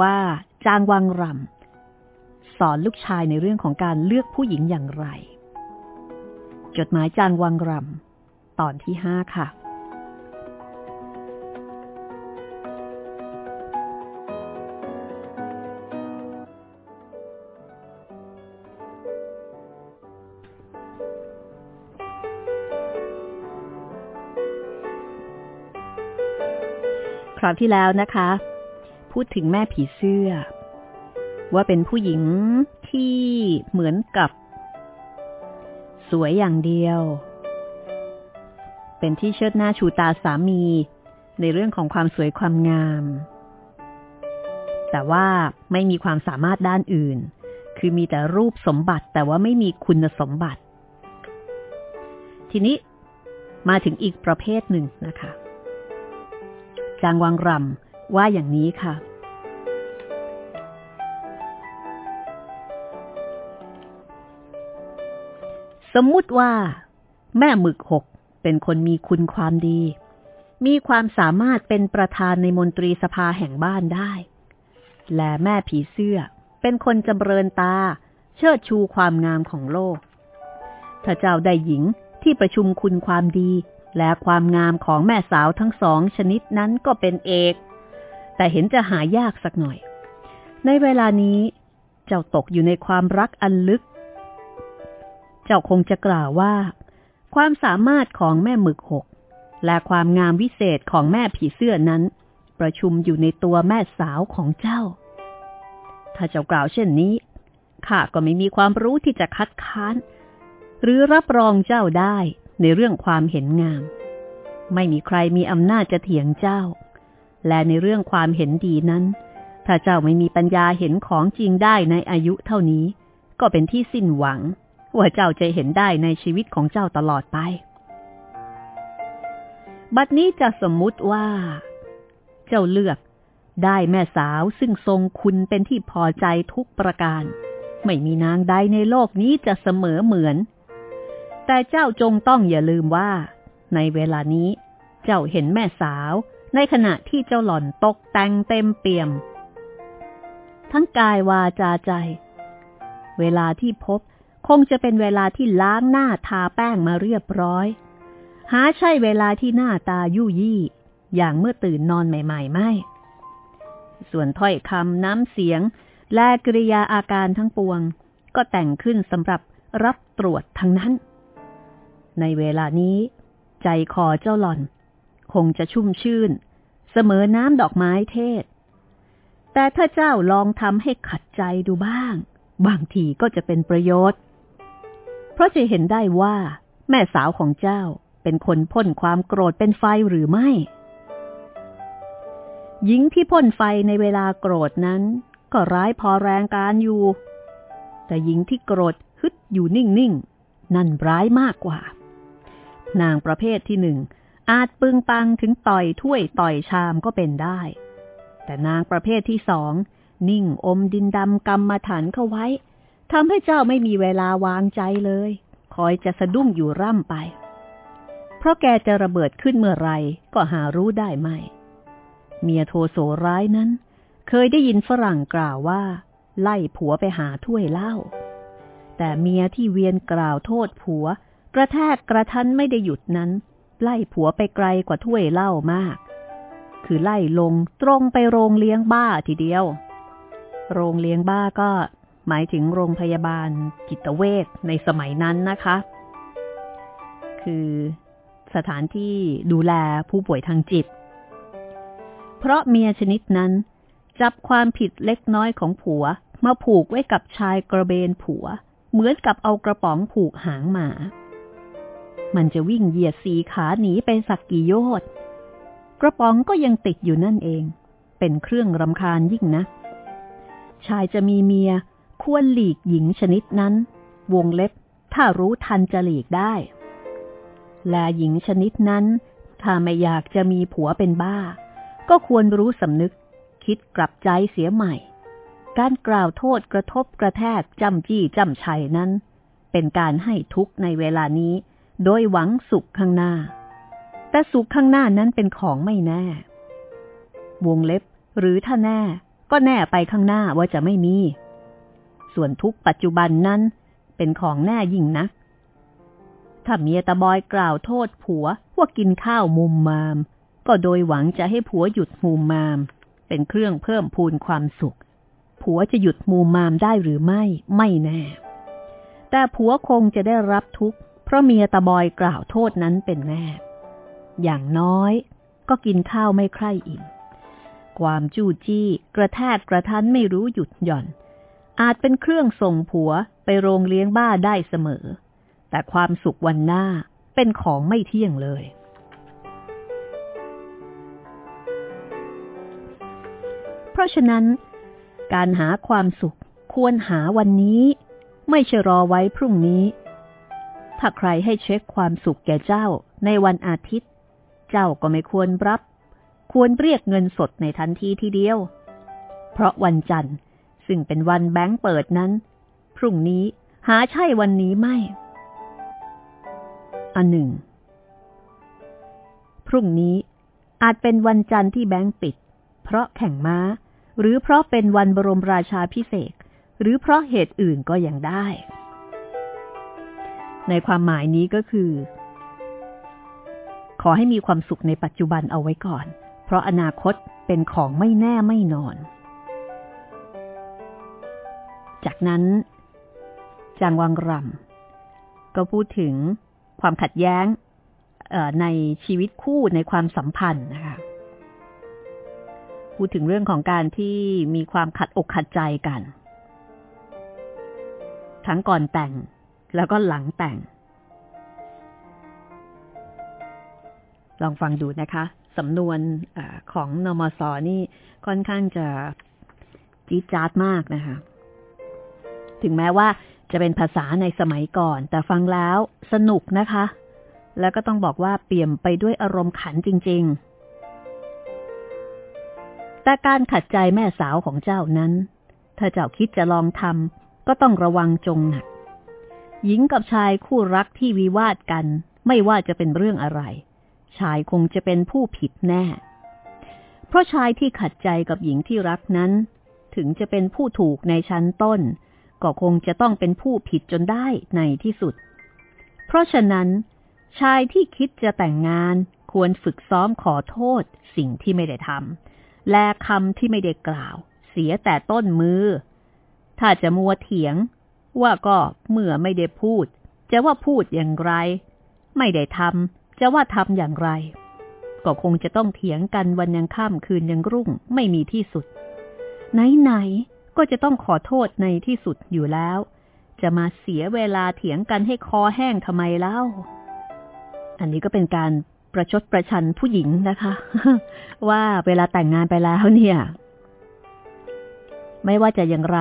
ว่าจางวังรำสอนลูกชายในเรื่องของการเลือกผู้หญิงอย่างไร จดหมายจางวังรำตอนที่ห้าค่ะคราวที่แล้วนะคะ พูดถึงแม่ผีเสื้อ ว่าเป็นผู้หญิงที่เหมือนกับ สวยอย่างเดียว เป็นที่เชิดหน้าชูตาสามี ในเรื่องของความสวยความงาม แต่ว่าไม่มีความสามารถด้านอื่น คือมีแต่รูปสมบัติแต่ว่าไม่มีคุณสมบัติ ทีนี้มาถึงอีกประเภทหนึ่งนะคะ จางวังรำ ว่าอย่างนี้ค่ะ สมมุติว่า แม่หมึกหกเป็นคนมีคุณความดี มีความสามารถเป็นประธานในมนตรีสภาแห่งบ้านได้ และแม่ผีเสื้อเป็นคนจำเริญตา เชิดชูความงามของโลก ถ้าเจ้าได้หญิงที่ประชุมคุณความดีและความงามของแม่สาวทั้งสองชนิดนั้นก็เป็นเอก แต่เห็นจะหายากสักหน่อย ในเวลานี้ เจ้าตกอยู่ในความรักอันลึก เจ้าคงจะกล่าวว่า ความสามารถของแม่หมึกหก และความงามวิเศษของแม่ผีเสื้อนั้น ประชุมอยู่ในตัวแม่สาวของเจ้า ถ้าเจ้ากล่าวเช่นนี้ข้าก็ไม่มีความรู้ที่จะคัดค้าน หรือรับรองเจ้าได้ในเรื่องความเห็นงาม ไม่มีใครมีอำนาจจะเถียงเจ้า และในเรื่องความเห็นดีนั้น ถ้าเจ้าไม่มีปัญญาเห็นของจริงได้ในอายุเท่านี้ ก็เป็นที่สิ้นหวัง ว่าเจ้าจะเห็นได้ในชีวิตของเจ้าตลอดไป บัดนี้จะสมมุติว่า เจ้าเลือกได้แม่สาวซึ่งทรงคุณเป็นที่พอใจทุกประการ ไม่มีนางใดในโลกนี้จะเสมอเหมือน แต่เจ้าจงต้องอย่าลืมว่า ในเวลานี้ เจ้าเห็นแม่สาว ในขณะที่เจ้าหล่อนตกแต่งเต็มเปี่ยม ทั้งกายวาจาใจ เวลาที่พบคงจะเป็นเวลาที่ล้างหน้าทาแป้งมาเรียบร้อย หาใช่เวลาที่หน้าตายุ่ยี่ อย่างเมื่อตื่นนอนใหม่ ๆ ไม่ ส่วนถ้อยคำน้ำเสียง และกริยาอาการทั้งปวง ก็แต่งขึ้นสำหรับรับตรวจทั้งนั้น ในเวลานี้ ใจคอเจ้าหล่อน คงจะชุ่มชื่น เสมอน้ำดอกไม้เทศ แต่ถ้าเจ้าลองทำให้ขัดใจดูบ้าง บางทีก็จะเป็นประโยชน์ เพราะจะเห็นได้ว่า แม่สาวของเจ้าเป็นคนพ่นความโกรธเป็นไฟหรือไม่ หญิงที่พ่นไฟในเวลาโกรธนั้น ก็ร้ายพอแรงการอยู่ แต่หญิงที่โกรธฮึดอยู่นิ่งๆนั่นร้ายมากกว่า นางประเภทที่หนึ่ง อาจปึงปังถึงต่อยถ้วยต่อยชามก็เป็นได้ แต่นางประเภทที่สอง นิ่งอมดินดำกรรมฐานเข้าไว้ทำให้เจ้าไม่มีเวลาวางใจเลย คอยจะสะดุ้งอยู่ร่ำไป เพราะแกจะระเบิดขึ้นเมื่อไรก็หารู้ได้ไม่ เมียโทโสร้ายนั้น เคยได้ยินฝรั่งกล่าวว่า ไล่ผัวไปหาถ้วยเหล้า แต่เมียที่เวียนกล่าวโทษผัว กระแทกกระทันไม่ได้หยุดนั้น ไล่ผัวไปไกลกว่าถ้วยเหล้ามาก คือไล่ลงตรงไปโรงเลี้ยงบ้าทีเดียว โรงเลี้ยงบ้าก็หมายถึงโรงพยาบาลจิตเวชในสมัยนั้นนะคะ คือสถานที่ดูแลผู้ป่วยทางจิต เพราะเมียชนิดนั้น จับความผิดเล็กน้อยของผัวมาผูกไว้กับชายกระเบนผัว เหมือนกับเอากระป๋องผูกหางหมา มันจะวิ่งเหยียดสีขาหนีไปสักกี่โยชน์กระป๋องก็ยังติดอยู่นั่นเอง เป็นเครื่องรำคาญยิ่งนะ ชายจะมีเมียควรหลีกหญิงชนิดนั้น วงเล็บ ถ้ารู้ทันจะหลีกได้ และหญิงชนิดนั้น ถ้าไม่อยากจะมีผัวเป็นบ้า ก็ควรรู้สำนึก คิดกลับใจเสียใหม่ การกล่าวโทษกระทบกระแทกจำจี้จำชัยนั้น เป็นการให้ทุกข์ในเวลานี้ โดยหวังสุขข้างหน้า แต่สุขข้างหน้านั้นเป็นของไม่แน่ วงเล็บ หรือถ้าแน่ ก็แน่ไปข้างหน้าว่าจะไม่มี ส่วนทุกปัจจุบันนั้น เป็นของแน่ยิ่งนะถ้าเมียตาบอยกล่าวโทษผัวว่ากินข้าวมุมมาม ก็โดยหวังจะให้ผัวหยุดมุมมาม เป็นเครื่องเพิ่มพูนความสุข ผัวจะหยุดมุมมามได้หรือไม่ ไม่แน่ แต่ผัวคงจะได้รับทุกข์ ราะเมียตาบอยกล่าวโทษนั้นเป็นแน่อย่างน้อยก็กินข้าวไม่ใคร่อิ่ม ความจู้จี้กระแทกกระทันไม่รู้หยุดหย่อน อาจเป็นเครื่องส่งผัวไปโรงเลี้ยงบ้าได้เสมอ แต่ความสุขวันหน้าเป็นของไม่เที่ยงเลย เพราะฉะนั้น การหาความสุขควรหาวันนี้ ไม่ใช่รอไว้พรุ่งนี้ ถ้าใครให้เช็คความสุขแก่เจ้าในวันอาทิตย์ เจ้าก็ไม่ควรรับ ควรเรียกเงินสดในทันทีทีเดียว เพราะวันจันทร์ซึ่งเป็นวันแบงก์เปิดนั้น พรุ่งนี้หาใช่วันนี้ไม่ อันหนึ่ง พรุ่งนี้อาจเป็นวันจันทร์ที่แบงก์ปิด เพราะแข่งม้า หรือเพราะเป็นวันบรมราชาพิเศษ หรือเพราะเหตุอื่นก็ยังได้ ในความหมายนี้ก็คือ ขอให้มีความสุขในปัจจุบันเอาไว้ก่อน เพราะอนาคตเป็นของไม่แน่ไม่นอน จากนั้น จางวังรำก็พูดถึงความขัดแย้งในชีวิตคู่ในความสัมพันธ์นะคะพูดถึงเรื่องของการที่มีความขัดอกขัดใจกัน ทั้งก่อนแต่ง แล้วก็หลังแต่ง ลองฟังดูนะคะสำนวนอของนมสนี่ค่อนข้างจะจี๊ดจ๊าดมากนะคะ ถึงแม้ว่าจะเป็นภาษาในสมัยก่อน แต่ฟังแล้วสนุกนะคะ แล้วก็ต้องบอกว่าเปี่ยมไปด้วยอารมณ์ขันจริง ๆ แต่การขัดใจแม่สาวของเจ้านั้น ถ้าเจ้าคิดจะลองทำก็ต้องระวังจงหนัก หญิงกับชายคู่รักที่วิวาทกัน ไม่ว่าจะเป็นเรื่องอะไร ชายคงจะเป็นผู้ผิดแน่ เพราะชายที่ขัดใจกับหญิงที่รักนั้น ถึงจะเป็นผู้ถูกในชั้นต้น ก็คงจะต้องเป็นผู้ผิดจนได้ในที่สุด เพราะฉะนั้น ชายที่คิดจะแต่งงานควรฝึกซ้อมขอโทษสิ่งที่ไม่ได้ทำและคำที่ไม่ได้กล่าว เสียแต่ต้นมือ ถ้าจะมัวเถียง ว่าก็เมื่อไม่ได้พูด จะว่าพูดอย่างไร ไม่ได้ทำจะว่าทำอย่างไร ก็คงจะต้องเถียงกันวันยังค่ำคืนยังรุ่งไม่มีที่สุด ไหนๆก็จะต้องขอโทษในที่สุดอยู่แล้ว จะมาเสียเวลาเถียงกันให้คอแห้งทำไมเล่า อันนี้ก็เป็นการประชดประชันผู้หญิงนะคะ ว่าเวลาแต่งงานไปแล้วเนี่ย ไม่ว่าจะอย่างไร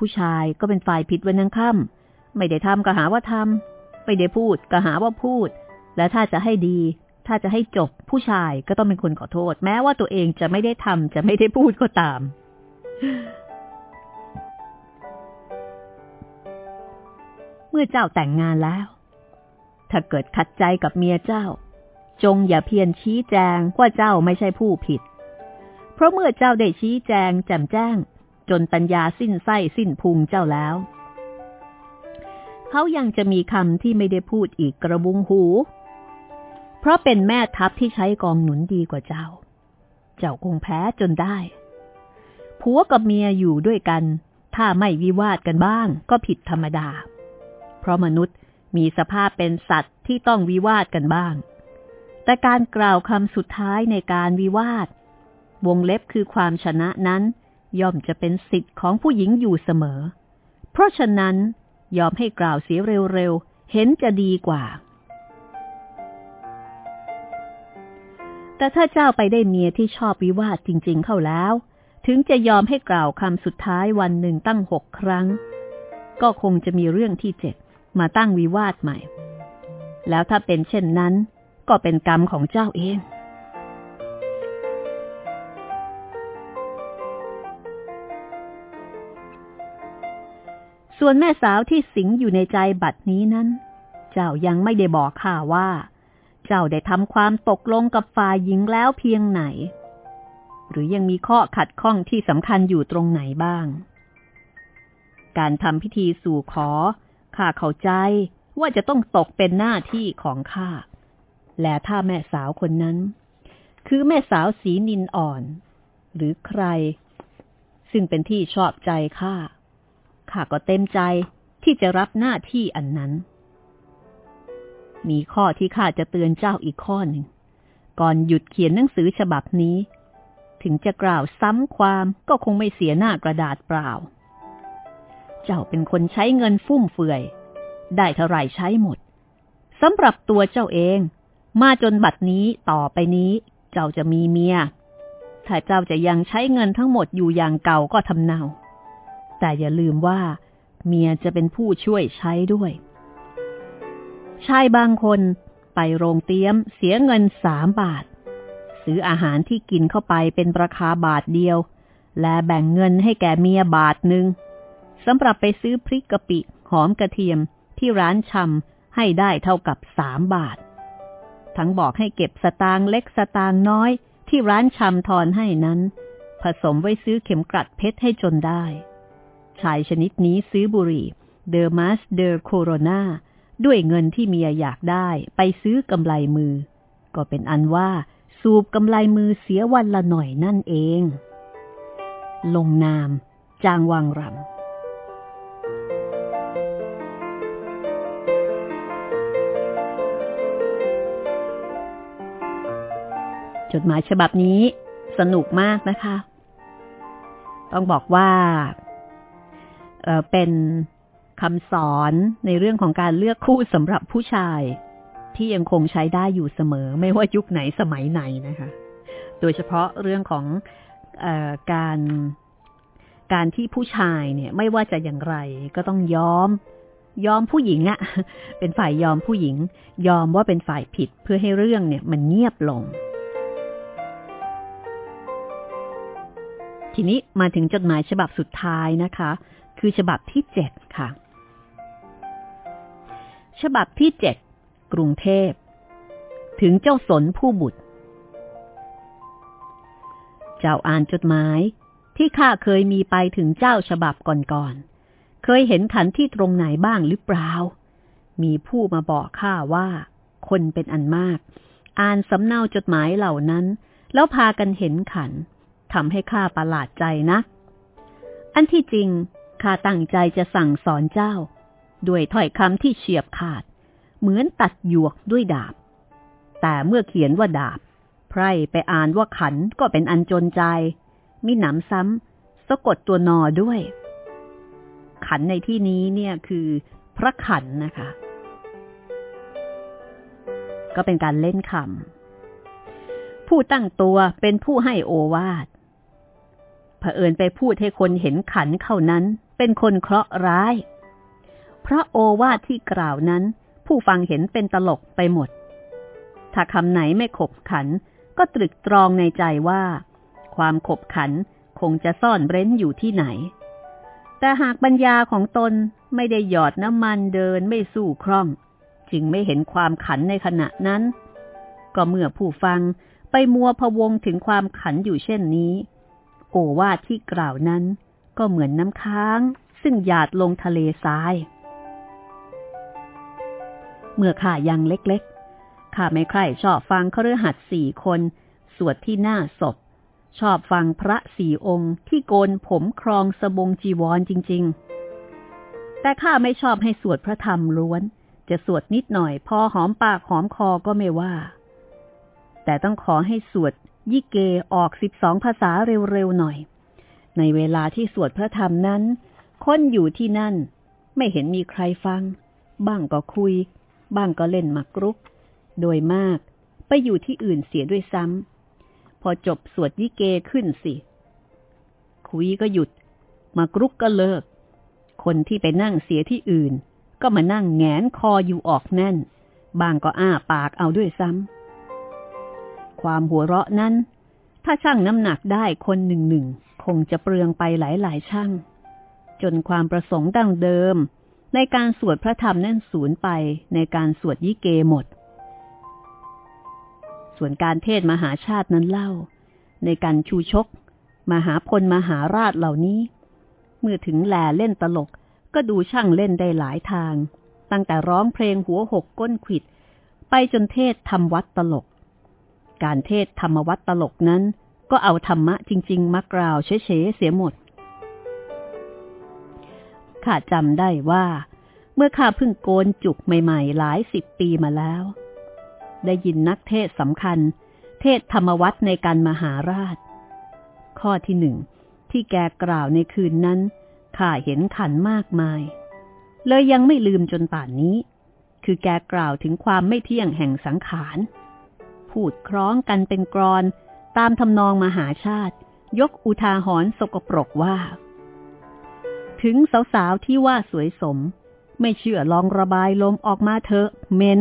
ผู้ชายก็เป็นฝ่ายผิดวันยังค่ำไม่ได้ทำก็หาว่าทำไม่ได้พูดก็หาว่าพูด และถ้าจะให้ดี ถ้าจะให้จบผู้ชายก็ต้องเป็นคนขอโทษ แม้ว่าตัวเองจะไม่ได้ทำจะไม่ได้พูดก็ตามเมื่อเจ้าแต่งงานแล้ว ถ้าเกิดขัดใจกับเมียเจ้า จงอย่าเพียรชี้แจงว่าเจ้าไม่ใช่ผู้ผิด เพราะเมื่อเจ้าได้ชี้แจงแจ่มแจ้ง จนปัญญาสิ้นไส้สิ้นพุงเจ้าแล้ว เขายังจะมีคำที่ไม่ได้พูดอีกกระบุงหู เพราะเป็นแม่ทัพที่ใช้กองหนุนดีกว่าเจ้า เจ้าคงแพ้จนได้ผัวกับเมียอยู่ด้วยกัน ถ้าไม่วิวาทกันบ้างก็ผิดธรรมดา เพราะมนุษย์มีสภาพเป็นสัตว์ที่ต้องวิวาทกันบ้าง แต่การกล่าวคำสุดท้ายในการวิวาท วงเล็บคือความชนะนั้น ย่อมจะเป็นสิทธิ์ของผู้หญิงอยู่เสมอ เพราะฉะนั้นยอมให้กล่าวเสียเร็วๆ เห็นจะดีกว่า แต่ถ้าเจ้าไปได้เมียที่ชอบวิวาทจริง ๆ เข้าแล้ว ถึงจะยอมให้กล่าวคำสุดท้ายวันหนึ่งตั้งหกครั้ง ก็คงจะมีเรื่องที่เจ็ดมาตั้งวิวาทใหม่ แล้วถ้าเป็นเช่นนั้น ก็เป็นกรรมของเจ้าเอง ส่วนแม่สาวที่สิงอยู่ในใจบัดนี้นั้น เจ้ายังไม่ได้บอกข้าว่า เจ้าได้ทำความตกลงกับฝ่ายหญิงแล้วเพียงไหน หรือยังมีข้อขัดข้องที่สำคัญอยู่ตรงไหนบ้าง การทำพิธีสู่ขอข้าเข้าใจว่าจะต้องตกเป็นหน้าที่ของข้า และถ้าแม่สาวคนนั้น คือแม่สาวสีนินอ่อน หรือใคร ซึ่งเป็นที่ชอบใจข้า ข้าก็เต็มใจที่จะรับหน้าที่อันนั้น มีข้อที่ข้าจะเตือนเจ้าอีกข้อหนึ่ง ก่อนหยุดเขียนหนังสือฉบับนี้ ถึงจะกล่าวซ้ำความก็คงไม่เสียหน้ากระดาษเปล่า เจ้าเป็นคนใช้เงินฟุ่มเฟือย ได้เท่าไรใช้หมดสำหรับตัวเจ้าเอง มาจนบัดนี้ต่อไปนี้ เจ้าจะมีเมีย ถ้าเจ้าจะยังใช้เงินทั้งหมดอยู่อย่างเก่าก็ทำเนา แต่อย่าลืมว่า เมียจะเป็นผู้ช่วยใช้ด้วย ชายบางคนไปโรงเตี้ยมเสียเงินสามบาท ซื้ออาหารที่กินเข้าไปเป็นราคาบาทเดียว และแบ่งเงินให้แก่เมียบาทหนึ่งสำหรับไปซื้อพริกกะปิหอมกระเทียมที่ร้านชำให้ได้เท่ากับสามบาท ทั้งบอกให้เก็บสตางค์เล็กสตางค์น้อยที่ร้านชำทอนให้นั้น ผสมไว้ซื้อเข็มกลัดเพชรให้จนได้ ชายชนิดนี้ซื้อบุหรี่เดอร์มาสเดอร์โคโรนาด้วยเงินที่เมียอยากได้ไปซื้อกำไลมือ ก็เป็นอันว่า สูบกำไลมือเสียวันละหน่อยนั่นเอง ลงนาม จางวังรำจดหมายฉบับนี้สนุกมากนะคะ ต้องบอกว่า เป็นคำสอนในเรื่องของการเลือกคู่สำหรับผู้ชาย ที่ยังคงใช้ได้อยู่เสมอ ไม่ว่ายุคไหนสมัยไหนนะคะ โดยเฉพาะเรื่องของอการการที่ผู้ชายเนี่ยไม่ว่าจะอย่างไรก็ต้องยอมยอมผู้หญิงอะเป็นฝ่ายยอมผู้หญิง ยอมว่าเป็นฝ่ายผิดเพื่อให้เรื่องเนี่ยมันเงียบลง ทีนี้มาถึงจดหมายฉบับสุดท้ายนะคะ คือฉบับที่เจ็ดค่ะ ฉบับที่เจ็ดกรุงเทพ ถึงเจ้าสนผู้บุตร เจ้าอ่านจดหมายที่ข้าเคยมีไปถึงเจ้าฉบับก่อนๆ เคยเห็นขันที่ตรงไหนบ้างหรือเปล่า มีผู้มาบอกข้าว่า คนเป็นอันมาก อ่านสำเนาจดหมายเหล่านั้น แล้วพากันเห็นขันทำให้ข้าประหลาดใจนะ อันที่จริง ข้าตั้งใจจะสั่งสอนเจ้า ด้วยถ้อยคำที่เฉียบขาด เหมือนตัดหยวกด้วยดาบ แต่เมื่อเขียนว่าดาบ ไพร่ไปอ่านว่าขันก็เป็นอันจนใจ มิหนำซ้ำสะกดตัวนอด้วย ขันในที่นี้เนี่ยคือ พระขันนะคะ ก็เป็นการเล่นคำผู้ตั้งตัวเป็นผู้ให้โอวาทเผอิญไปพูดให้คนเห็นขันเข้านั้น เป็นคนเคราะห์ร้ายเพราะโอวาทที่กล่าวนั้น ผู้ฟังเห็นเป็นตลกไปหมด ถ้าคำไหนไม่ขบขัน ก็ตรึกตรองในใจว่า ความขบขันคงจะซ่อนเร้นอยู่ที่ไหน แต่หากปัญญาของตนไม่ได้หยอดน้ำมันเดินไม่สู้คล่อง จึงไม่เห็นความขันในขณะนั้น ก็เมื่อผู้ฟังไปมัวพะวงถึงความขันอยู่เช่นนี้ โอวาทที่กล่าวนั้น ก็เหมือนน้ำค้างซึ่งหยาดลงทะเลทราย เมื่อข้ายังเล็กๆ ข้าไม่ใคร่ชอบฟังเขาเรือหัดสี่คน สวดที่หน้าศพ ชอบฟังพระสี่องค์ที่โกนผมครองสบงจีวรจริง ๆ แต่ข้าไม่ชอบให้สวดพระธรรมล้วน จะสวดนิดหน่อยพอหอมปากหอมคอก็ไม่ว่า แต่ต้องขอให้สวดยิเกออกสิบสองภาษาเร็วๆหน่อย ในเวลาที่สวดพระธรรมนั้น คนอยู่ที่นั่น ไม่เห็นมีใครฟัง บ้างก็คุย บ้างก็เล่นมักรุก โดยมากไปอยู่ที่อื่นเสียด้วยซ้ำ พอจบสวดยิเกขึ้นสิ คุยก็หยุด มักรุกก็เลิก คนที่ไปนั่งเสียที่อื่น ก็มานั่งแงนคออยู่ออกแน่น บางก็อ้าปากเอาด้วยซ้ำ ความหัวเราะนั้น ถ้าช่างน้ำหนักได้คนหนึ่งหนึ่ง คงจะเปลืองไปหลายหลายช่างจนความประสงค์ดังเดิม ในการสวดพระธรรมนั่นสูญไปในการสวดยิเกหมด ส่วนการเทศมหาชาตินั้นเล่า ในการชูชก มหาพลมหาราชเหล่านี้ เมื่อถึงแหล่เล่นตลกก็ดูช่างเล่นได้หลายทาง ตั้งแต่ร้องเพลงหัวหกก้นขิด ไปจนเทศทำวัดตลก การเทศธรรมวัดตลกนั้น ก็เอาธรรมะจริง ๆ มากล่าวเฉยๆเสียหมด ข้าจำได้ว่า เมื่อข้าเพิ่งโกนจุกใหม่ๆ หลายสิบปีมาแล้ว ได้ยินนักเทศสำคัญ เทศธรรมวัดในการมหาราช ข้อที่หนึ่งที่แกกล่าวในคืนนั้นข้าเห็นขันมากมาย เลยยังไม่ลืมจนป่านนี้ คือแกกล่าวถึงความไม่เที่ยงแห่งสังขาร พูดคล้องกันเป็นกรอน ตามทำนองมหาชาติ ยกอุทาหรณ์สกปรกว่า ถึงสาวๆที่ว่าสวยสม ไม่เชื่อลองระบายลมออกมาเถอะเหม็น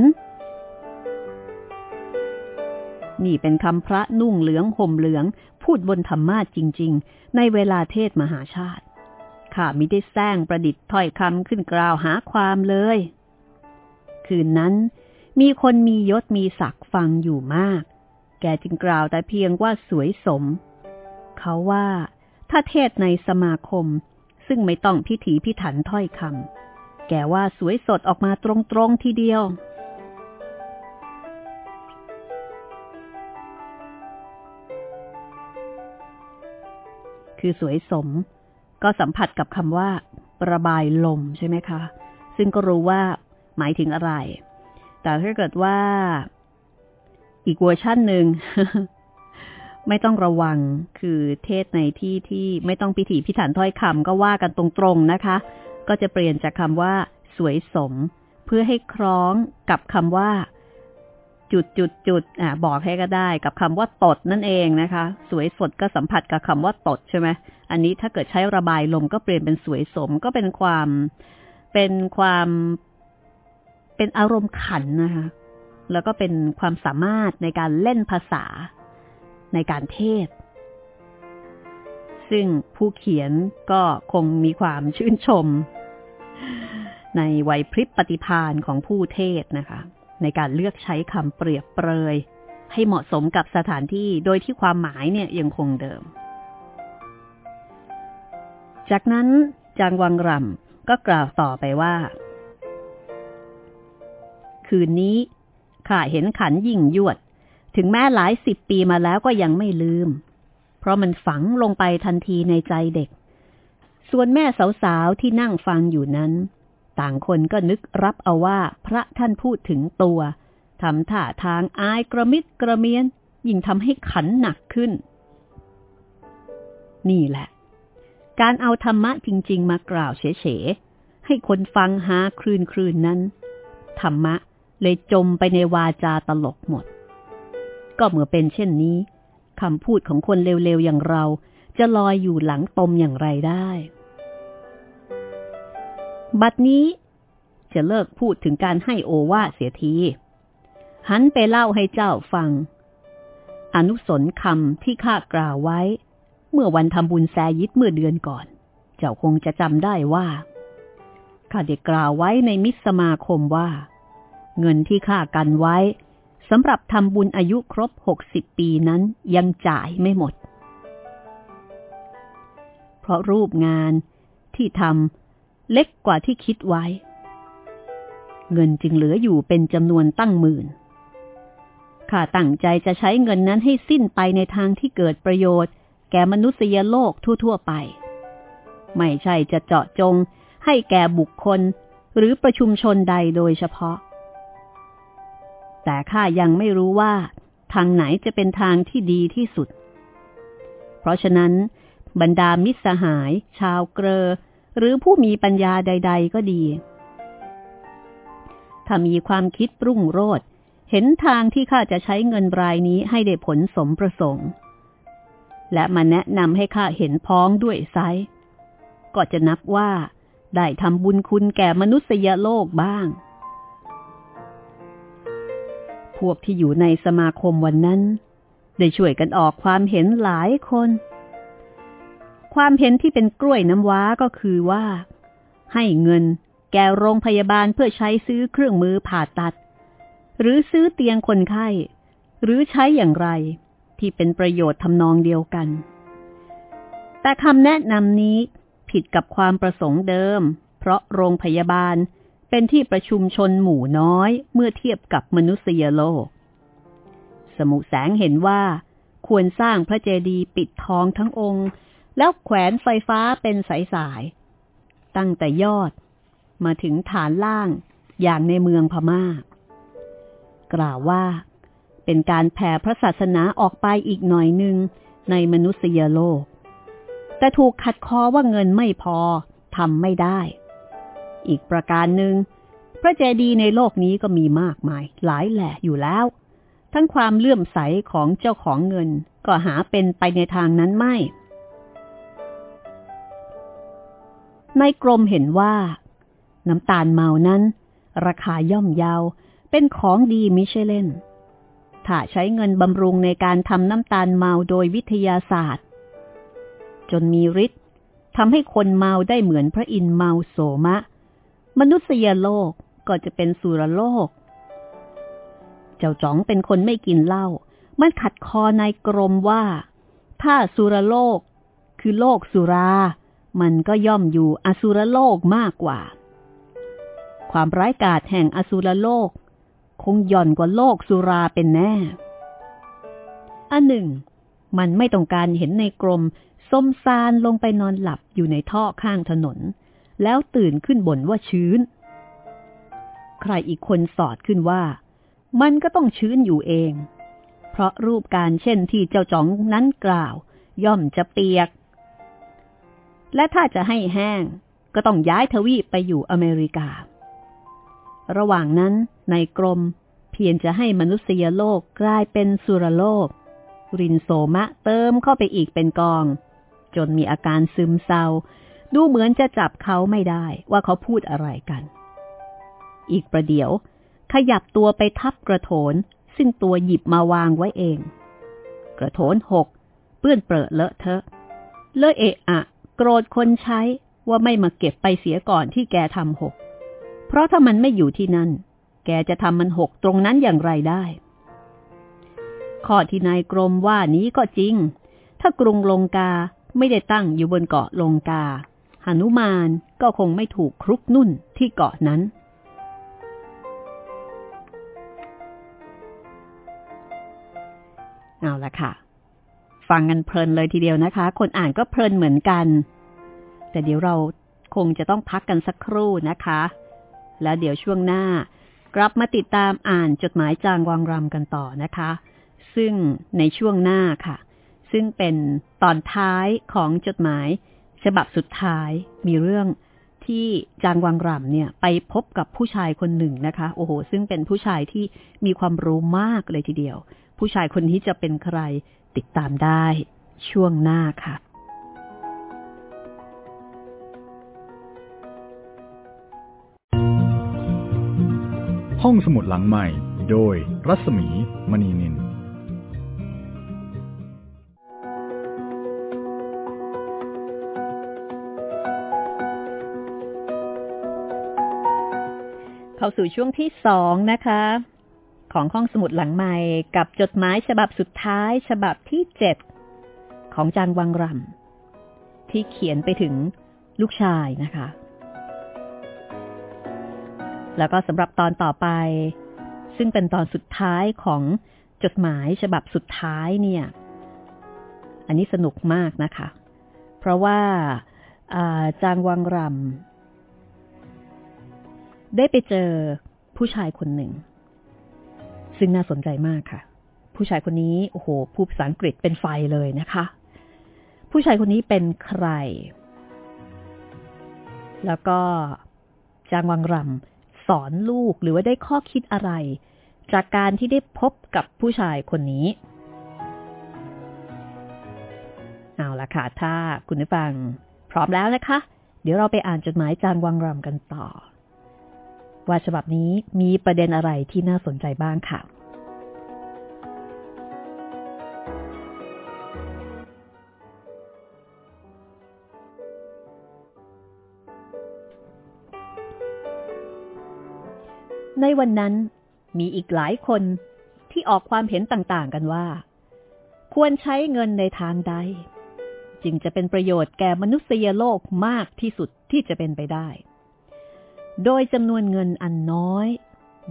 นี่เป็นคำพระนุ่งเหลืองห่มเหลือง พูดบนธรรมาจริง ๆ ในเวลาเทศมหาชาติ ข้ามิได้แซงประดิษฐ์ถ้อยคำขึ้นกล่าวหาความเลย คืนนั้น มีคนมียศมีศักดิ์ฟังอยู่มาก แกจึงกล่าวแต่เพียงว่าสวยสม เขาว่า ถ้าเทศในสมาคม ซึ่งไม่ต้องพิถีพิถันถ้อยคำแกว่าสวยสดออกมาตรงๆทีเดียวคือสวยสม ก็สัมผัสกับคำว่า ระบายลมใช่ไหมคะ ซึ่งก็รู้ว่าหมายถึงอะไร แต่ถ้าเกิดว่า อีกเวอร์ชั่นหนึ่งไม่ต้องระวังคือเทศในที่ที่ไม่ต้องพิถีพิถันถ้อยคำก็ว่ากันตรงๆนะคะ ก็จะเปลี่ยนจากคำว่า สวยสม เพื่อให้คล้องกับคำว่า จุดจุดจุดอ่าบอกให้ก็ได้ กับคำว่าตดนั่นเองนะคะ สวยสดก็สัมผัสกับคำว่าตดใช่ไหมอันนี้ถ้าเกิดใช้ระบายลมก็เปลี่ยนเป็นสวยสม ก็เป็นความเป็นความเป็นอารมณ์ขันนะคะ แล้วก็เป็นความสามารถในการเล่นภาษาในการเทศ ซึ่งผู้เขียนก็คงมีความชื่นชม ในวัยพริบปฏิพานของผู้เทศนะคะ ในการเลือกใช้คำเปรียบเปรย ให้เหมาะสมกับสถานที่โดยที่ความหมายเนี่ยยังคงเดิม จากนั้นจางวังรำก็กล่าวต่อไปว่า คืนนี้ ข้าเห็นขันยิ่งยวด ถึงแม้หลายสิบปีมาแล้วก็ยังไม่ลืม เพราะมันฝังลงไปทันทีในใจเด็ก ส่วนแม่สาวๆที่นั่งฟังอยู่นั้น ต่างคนก็นึกรับเอาว่าพระท่านพูดถึงตัวทำท่าทางอายกระมิดกระเมียน ยิ่งทำให้ขันหนักขึ้น นี่แหละ การเอาธรรมะจริง ๆ มากล่าวเฉยๆให้คนฟังหาคลื่นคลื่นนั้น ธรรมะ เลยจมไปในวาจาตลกหมด ก็เมื่อเป็นเช่นนี้คำพูดของคนเร็วๆอย่างเราจะลอยอยู่หลังตมอย่างไรได้ บัดนี้จะเลิกพูดถึงการให้โอวาเสียที หันไปเล่าให้เจ้าฟัง อนุสนคำที่ข้ากล่าวไว้ เมื่อวันทำบุญแซยิดเมื่อเดือนก่อน เจ้าคงจะจำได้ว่า ข้าได้กล่าวไว้ในมิตรสมาคมว่า เงินที่ข้ากันไว้สำหรับทำบุญอายุครบหกสิบปีนั้นยังจ่ายไม่หมด เพราะรูปงานที่ทำเล็กกว่าที่คิดไว้ เงินจึงเหลืออยู่เป็นจำนวนตั้งหมื่นข้าตั้งใจจะใช้เงินนั้นให้สิ้นไปในทางที่เกิดประโยชน์ แก่มนุษยโลกทั่ว ๆ ไป ไม่ใช่จะเจาะจงให้แก่บุคคลหรือประชุมชนใดโดยเฉพาะ แต่ข้ายังไม่รู้ว่า ทางไหนจะเป็นทางที่ดีที่สุด เพราะฉะนั้น บรรดามิตรสหาย ชาวเกรอหรือผู้มีปัญญาใด ๆ ก็ดี ถ้ามีความคิดปรุ่งโรดเห็นทางที่ข้าจะใช้เงินรายนี้ให้ได้ผลสมประสงค์ และมาแนะนำให้ข้าเห็นพ้องด้วยไซก็จะนับว่า ได้ทำบุญคุณแก่มนุษยโลกบ้าง พวกที่อยู่ในสมาคมวันนั้น ได้ช่วยกันออกความเห็นหลายคน ความเห็นที่เป็นกล้วยน้ำว้าก็คือว่า ให้เงินแก่โรงพยาบาลเพื่อใช้ซื้อเครื่องมือผ่าตัด หรือซื้อเตียงคนไข้ หรือใช้อย่างไร ที่เป็นประโยชน์ทำนองเดียวกัน แต่คำแนะนำนี้ผิดกับความประสงค์เดิม เพราะโรงพยาบาล เป็นที่ประชุมชนหมู่น้อยเมื่อเทียบกับมนุษยโลก สมุแสงเห็นว่า ควรสร้างพระเจดีย์ปิดทองทั้งองค์ แล้วแขวนไฟฟ้าเป็นสายสาย ตั้งแต่ยอด มาถึงฐานล่างอย่างในเมืองพมา่า กล่าวว่า เป็นการแผ่พระศาสนาออกไปอีกหน่อยหนึ่งในมนุษยโลก แต่ถูกขัดคอว่าเงินไม่พอทำไม่ได้ อีกประการหนึ่งพระเจดีย์ในโลกนี้ก็มีมากมาย หลายแหล่อยู่แล้ว ทั้งความเลื่อมใสของเจ้าของเงินก็หาเป็นไปในทางนั้นไม่ในกรมเห็นว่า น้ำตาลเมานั้น ราคาย่อมเยาวเป็นของดีมิใช่เล่น ถ้าใช้เงินบำรุงในการทำน้ำตาลเมาโดยวิทยาศาสตร์ จนมีฤทธิ์ทำให้คนเมาได้เหมือนพระอินทร์เมาโสมะ มนุษยโลกก็จะเป็นสุรโลก เจ้าจ๋องเป็นคนไม่กินเหล้า มันขัดคอนายกรมว่า ถ้าสุรโลก คือโลกสุรา มันก็ย่อมอยู่อสุรโลกมากกว่า ความร้ายกาจแห่งอสุรโลก คงย่อนกว่าโลกสุราเป็นแน่ อันหนึ่ง มันไม่ต้องการเห็นในกรมส้มซานลงไปนอนหลับอยู่ในท่อข้างถนน แล้วตื่นขึ้นบ่นว่าชื้น ใครอีกคนสอดขึ้นว่า มันก็ต้องชื้นอยู่เอง เพราะรูปการเช่นที่เจ้าจ๋องนั้นกล่าว ย่อมจะเปียก และถ้าจะให้แห้ง ก็ต้องย้ายทวีปไปอยู่อเมริกา ระหว่างนั้นในกรมเพียงจะให้มนุษยโลกกลายเป็นสุรโลก รินโสมะเติมเข้าไปอีกเป็นกอง จนมีอาการซึมเศร้า ดูเหมือนจะจับเขาไม่ได้ว่าเขาพูดอะไรกัน อีกประเดี๋ยว ขยับตัวไปทับกระโถน ซึ่งตัวหยิบมาวางไว้เอง กระโถนหกเปื้อนเปรอะเลอะเทอะ เลอะเอะอะ โกรธคนใช้ว่าไม่มาเก็บไปเสียก่อนที่แกทำหก เพราะถ้ามันไม่อยู่ที่นั่น แกจะทำมันหกตรงนั้นอย่างไรได้ ข้อที่นายกรมว่านี้ก็จริง ถ้ากรุงลงกาไม่ได้ตั้งอยู่บนเกาะลงกา หนุมานก็คงไม่ถูกครุกนุ่นที่เกาะนั้น เอาละค่ะ ฟังกันเพลินเลยทีเดียวนะคะ คนอ่านก็เพลินเหมือนกัน แต่เดี๋ยวเราคงจะต้องพักกันสักครู่นะคะ แล้วเดี๋ยวช่วงหน้ากลับมาติดตามอ่านจดหมายจางวังรำกันต่อนะคะ ซึ่งในช่วงหน้าค่ะ ซึ่งเป็นตอนท้ายของจดหมาย ฉบับสุดท้ายมีเรื่องที่จางวังรำเนี่ย ไปพบกับผู้ชายคนหนึ่งนะคะ โอ้โห ซึ่งเป็นผู้ชายที่มีความรู้มากเลยทีเดียว ผู้ชายคนนี้จะเป็นใครติดตามได้ช่วงหน้าค่ะห้องสมุดหลังใหม่ โดยรัศมีมณีนินาสู่ช่วงที่สองนะคะ ของห้องสมุดหลังใหม่กับจดหมายฉบับสุดท้ายฉบับที่เจ็ดของจางวังรำที่เขียนไปถึงลูกชายนะคะ แล้วก็สำหรับตอนต่อไป ซึ่งเป็นตอนสุดท้ายของจดหมายฉบับสุดท้ายเนี่ย อันนี้สนุกมากนะคะ เพราะว่าจางวังรำ ได้ไปเจอผู้ชายคนหนึ่ง ซึ่งน่าสนใจมากค่ะ ผู้ชายคนนี้โอ้โหพูดภาษาอังกฤษเป็นไฟเลยนะคะ ผู้ชายคนนี้เป็นใคร แล้วก็จางวังรำสอนลูกหรือว่าได้ข้อคิดอะไร จากการที่ได้พบกับผู้ชายคนนี้เอาละค่ะ ถ้าคุณผู้ฟัง พร้อมแล้วนะคะ เดี๋ยวเราไปอ่านจดหมายจางวังรำกันต่อ ว่าฉบับนี้มีประเด็นอะไรที่น่าสนใจบ้างค่ะ ในวันนั้นมีอีกหลายคนที่ออกความเห็นต่างๆกันว่า ควรใช้เงินในทางใด จึงจะเป็นประโยชน์แก่มนุษยโลกมากที่สุดที่จะเป็นไปได้ โดยจำนวนเงินอันน้อย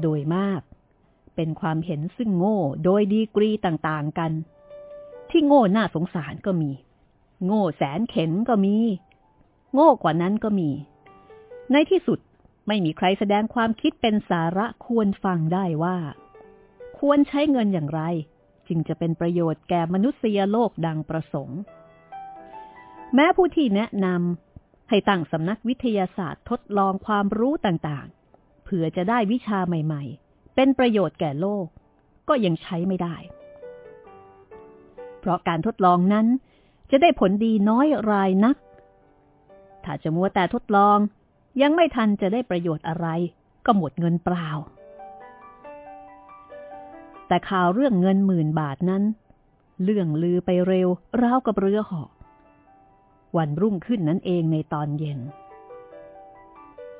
โดยมาก เป็นความเห็นซึ่งโง่โดยดีกรีต่างๆกัน ที่โง่น่าสงสารก็มี โง่แสนเข็นก็มี โง่กว่านั้นก็มี ในที่สุดไม่มีใครแสดงความคิดเป็นสาระควรฟังได้ว่า ควรใช้เงินอย่างไร จึงจะเป็นประโยชน์แก่มนุษยโลกดังประสงค์ แม้ผู้ที่แนะนำ ให้ตั้งสำนักวิทยาศาสตร์ทดลองความรู้ต่างๆเพื่อจะได้วิชาใหม่ๆ เป็นประโยชน์แก่โลก ก็ยังใช้ไม่ได้ เพราะการทดลองนั้นจะได้ผลดีน้อยรายนัก ถ้าจะมัวแต่ทดลองยังไม่ทันจะได้ประโยชน์อะไร ก็หมดเงินเปล่า แต่ข่าวเรื่องเงินหมื่นบาทนั้น เรื่องลือไปเร็วราวกับเรือหอก วันรุ่งขึ้นนั้นเองในตอนเย็น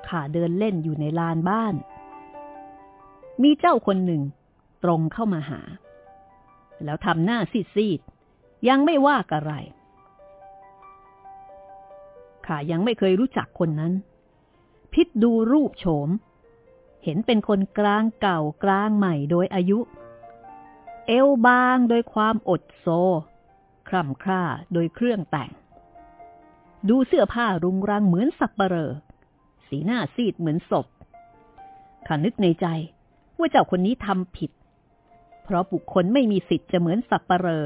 ข้าเดินเล่นอยู่ในลานบ้าน มีเจ้าคนหนึ่ง ตรงเข้ามาหา แล้วทำหน้าซีดๆยังไม่ว่าอะไรข้ายังไม่เคยรู้จักคนนั้น พิษดูรูปโฉม เห็นเป็นคนกลางเก่ากลางใหม่โดยอายุ เอวบางโดยความอดโซ คร่ำคร่าโดยเครื่องแต่ง ดูเสื้อผ้ารุงรังเหมือนสับปเปลอสีหน้าซีดเหมือนศพข้านึกในใจว่าเจ้าคนนี้ทำผิด เพราะบุคคลไม่มีสิทธิ์จะเหมือนสับปเปลอ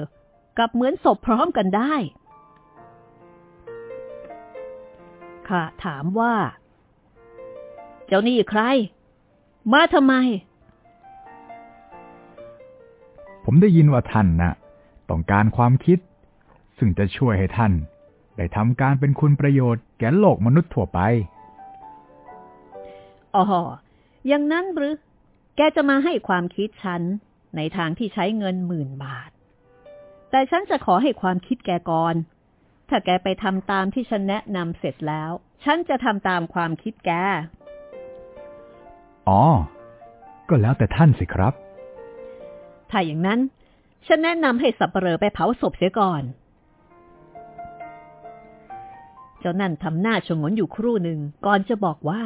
กับเหมือนศพพร้อมกันได้ข้าถามว่า เจ้านี่ใคร มาทำไม ผมได้ยินว่าท่านนะ่ะ ต้องการความคิด ซึ่งจะช่วยให้ท่าน ได้ทำการเป็นคุณประโยชน์แก่โลกมนุษย์ทั่วไป อ๋อ อย่างนั้นหรือ แกจะมาให้ความคิดฉัน ในทางที่ใช้เงินหมื่นบาท แต่ฉันจะขอให้ความคิดแกก่อน ถ้าแกไปทำตามที่ฉันแนะนำเสร็จแล้ว ฉันจะทำตามความคิดแก อ๋อ ก็แล้วแต่ท่านสิครับ ถ้าอย่างนั้น ฉันแนะนำให้สับเปลอไปเผาศพเสียก่อน เจ้านั่นทำหน้าชงนอยู่ครู่หนึ่งก่อนจะบอกว่า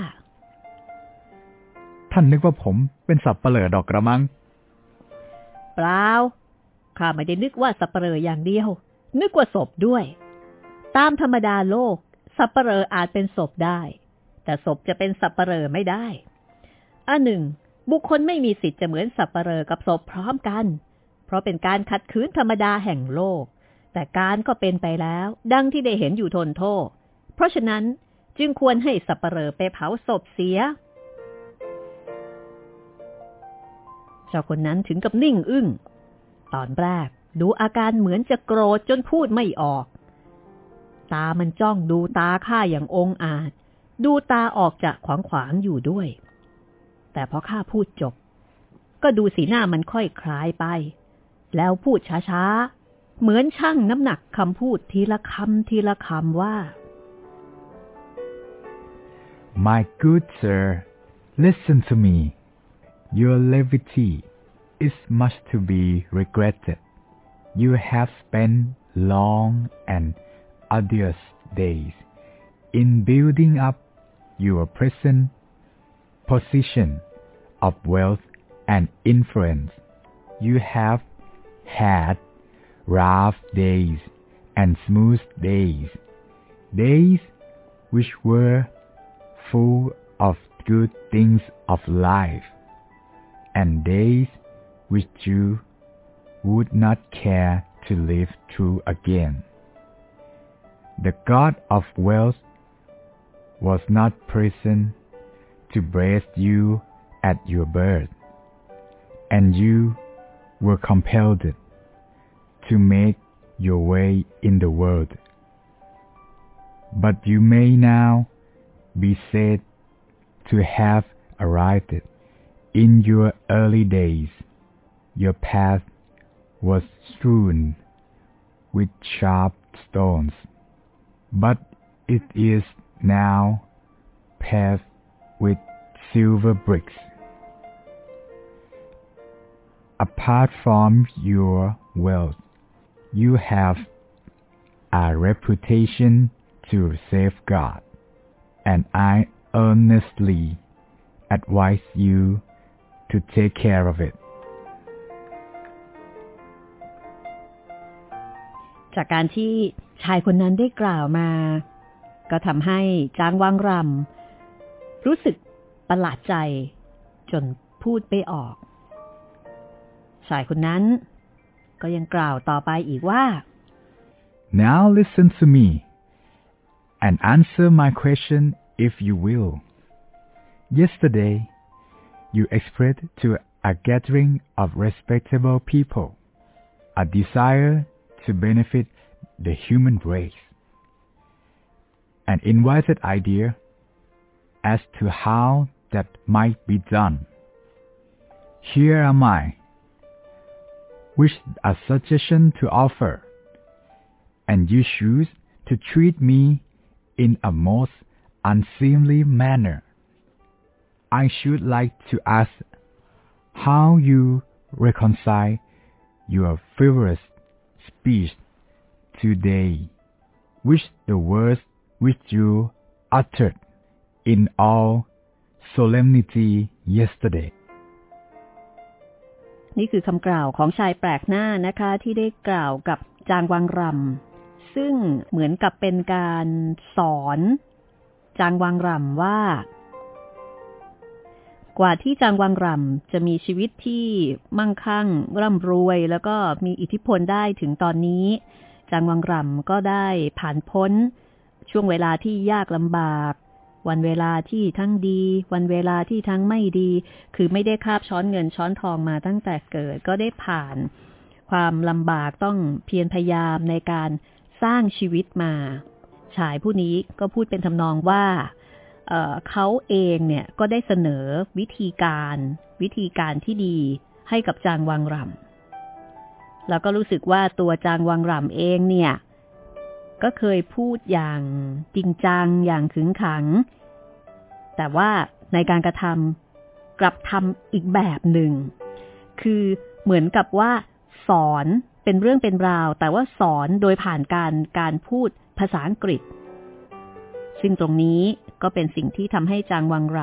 ท่านนึกว่าผมเป็นสับเปลอดอกกระมัง เปล่าข้าไม่ได้นึกว่าสับเปลออย่างเดียว นึกว่าศพด้วย ตามธรรมดาโลก สับเปลออาจเป็นศพได้ แต่ศพจะเป็นสับเปลอไม่ได้อันหนึ่ง บุคคลไม่มีสิทธิ์จะเหมือนสับปะเรอกับศพพร้อมกัน เพราะเป็นการขัดขืนธรรมดาแห่งโลกแต่การก็เป็นไปแล้ว ดังที่ได้เห็นอยู่ทนโทษ เพราะฉะนั้นจึงควรให้สับปะเรอไปเผาศพเสีย เจ้าคนนั้นถึงกับนิ่งอึ้ง ตอนแรกดูอาการเหมือนจะโกรธจนพูดไม่ออก ตามันจ้องดูตาข้าอย่างองอาจ ดูตาออกจากขวางขวางอยู่ด้วย แต่พอข้าพูดจบ ก็ดูสีหน้ามันค่อยคลายไป แล้วพูดช้าๆ เหมือนช่างน้ำหนักคำพูดทีละคำทีละคำว่า My good sir listen to me your levity is much to be regretted you have spent long and arduous days in building up your present position of wealth and influence. You have had rough days and smooth days, days which were full of good things of life, and days which you would not care to live through again. The God of wealth was not present to bless you at your birth, and you were compelled to make your way in the world. But you may now be said to have arrived in your early days. Your path was strewn with sharp stones, but it is now paved with silver bricks. Apart from your wealth, you have a reputation to safeguard, and I earnestly advise you to take care of it. จากการที่ชายคนนั้นได้กล่าวมา ก็ทำให้จางวังรำรู้สึกประหลาดใจ จนพูดไม่ออก ชายคนนั้น ก็ยังกล่าวต่อไปอีกว่า Now listen to me and answer my question if you will. Yesterday, you expressed to a gathering of respectable people a desire to benefit the human race. An invited idea as to how that might be done. Here am I, with a suggestion to offer, and you choose to treat me in a most unseemly manner. I should like to ask how you reconcile your frivolous speech today with the words which you uttered in all solemnity yesterday. นี่คือคำกล่าวของชายแปลกหน้านะคะ ที่ได้กล่าวกับจางวังรำ ซึ่งเหมือนกับเป็นการสอน จางวังรำว่า กว่าที่จางวังรำจะมีชีวิตที่มั่งคั่ง ร่ำรวย แล้วก็มีอิทธิพลได้ถึงตอนนี้ จางวังรำก็ได้ผ่านพ้น ช่วงเวลาที่ยากลำบากวันเวลาที่ทั้งดี วันเวลาที่ทั้งไม่ดี คือไม่ได้คาบช้อนเงินช้อนทองมาตั้งแต่เกิดก็ได้ผ่าน ความลำบากต้องเพียรพยายามในการ สร้างชีวิตมา ชายผู้นี้ก็พูดเป็นทำนองว่าเเขาเองเนี่ยก็ได้เสนอวิธีการ วิธีการที่ดีให้กับจางวังรำแล้วก็รู้สึกว่าตัวจางวังรำเองเนี่ย ก็เคยพูดอย่างจริงจังอย่างขึงขัง แต่ว่าในการกระทำกลับทำอีกแบบหนึ่ง คือเหมือนกับว่าสอน เป็นเรื่องเป็นราว แต่ว่าสอนโดยผ่านการการพูดภาษาอังกฤษ ซึ่งตรงนี้ก็เป็นสิ่งที่ทำให้จางวังร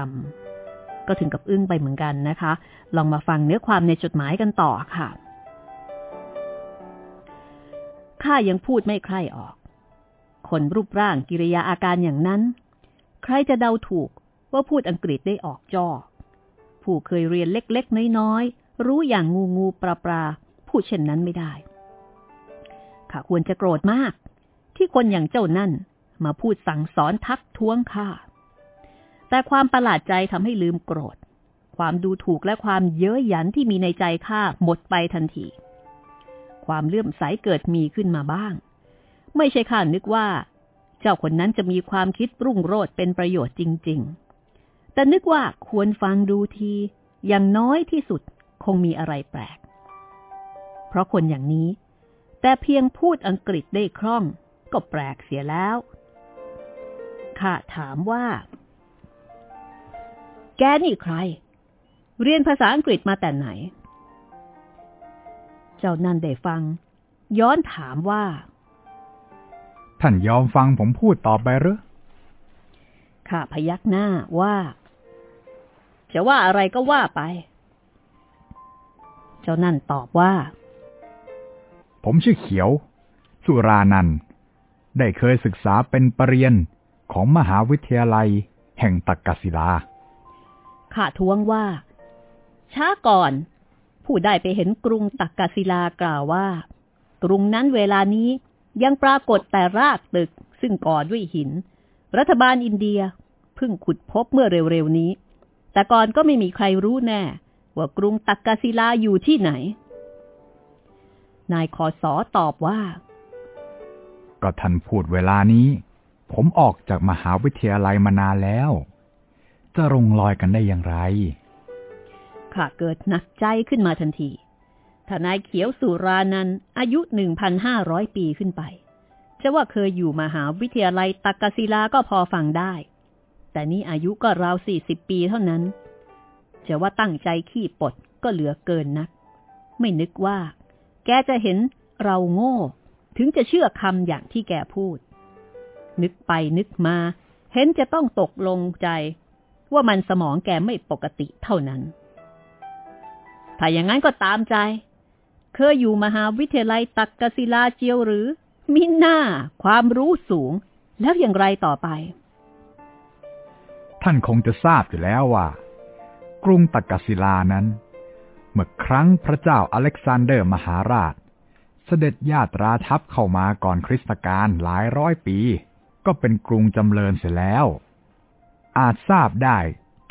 ำก็ถึงกับอึ้งไปเหมือนกันนะคะ ลองมาฟังเนื้อความในจดหมายกันต่อค่ะข้ายังพูดไม่ใคร่ออก คนรูปร่างกิริยาอาการอย่างนั้น ใครจะเดาถูกว่าพูดอังกฤษได้ออกจอผู้เคยเรียนเล็กๆ น้อยๆ รู้อย่างงูงูปลาปลาพูดเช่นนั้นไม่ได้ ข้าควรจะโกรธมาก ที่คนอย่างเจ้านั่น มาพูดสั่งสอนทักท้วงข้า แต่ความประหลาดใจทำให้ลืมโกรธ ความดูถูกและความเย้ยหยันที่มีในใจข้าหมดไปทันที ความเลื่อมใสเกิดมีขึ้นมาบ้าง ไม่ใช่ข้านึกว่า เจ้าคนนั้นจะมีความคิดรุ่งโรจน์เป็นประโยชน์จริง ๆ แต่นึกว่าควรฟังดูทีอย่างน้อยที่สุดคงมีอะไรแปลก เพราะคนอย่างนี้ แต่เพียงพูดอังกฤษได้คล่อง ก็แปลกเสียแล้ว ข้าถามว่า แกนี่ใคร เรียนภาษาอังกฤษมาแต่ไหน เจ้านั่นได้ฟัง ย้อนถามว่า ท่านยอมฟังผมพูดต่อไปหรือข้าพยักหน้าว่า จะว่าอะไรก็ว่าไป เจ้านั่นตอบว่า ผมชื่อเขียว สุรานัน ได้เคยศึกษาเป็นปรริญญาของมหาวิทยาลัย แห่งตักกศิลา ข้าท้วงว่า ช้าก่อน ผู้ได้ไปเห็นกรุงตักกศิลากล่าวว่า กรุงนั้นเวลานี้ยังปรากฏแต่รากตึกซึ่งก่อด้วยหิน รัฐบาลอินเดียเพิ่งขุดพบเมื่อเร็วๆนี้ แต่ก่อนก็ไม่มีใครรู้แน่ ว่ากรุงตักกศิลาอยู่ที่ไหน นายคอสอตอบว่า ก็ท่านพูดเวลานี้ ผมออกจากมหาวิทยาลัยมานานแล้ว จะลงรอยกันได้อย่างไรข้าเกิดหนักใจขึ้นมาทันทีทนายเขียวสุรานันอายุ1,500ปีขึ้นไป จะว่าเคยอยู่มหาวิทยาลัยตักกศิลาก็พอฟังได้ แต่นี่อายุก็ราว40ปีเท่านั้น จะว่าตั้งใจขี้ปดก็เหลือเกินนัก ไม่นึกว่า แกจะเห็นเราโง่ ถึงจะเชื่อคำอย่างที่แกพูด นึกไปนึกมา เห็นจะต้องตกลงใจ ว่ามันสมองแกไม่ปกติเท่านั้น ถ้าอย่างนั้นก็ตามใจ เคยอยู่มหาวิทยาลัยตักกศิลาเจียวหรือ มิน่า ความรู้สูง แล้วอย่างไรต่อไป ท่านคงจะทราบอยู่แล้วว่า กรุงตักกศิลานั้น เมื่อครั้งพระเจ้าอเล็กซานเดอร์มหาราช เสด็จญาตราทัพเข้ามาก่อนคริสตกาลหลายร้อยปี ก็เป็นกรุงจำเริญเสียแล้ว อาจทราบได้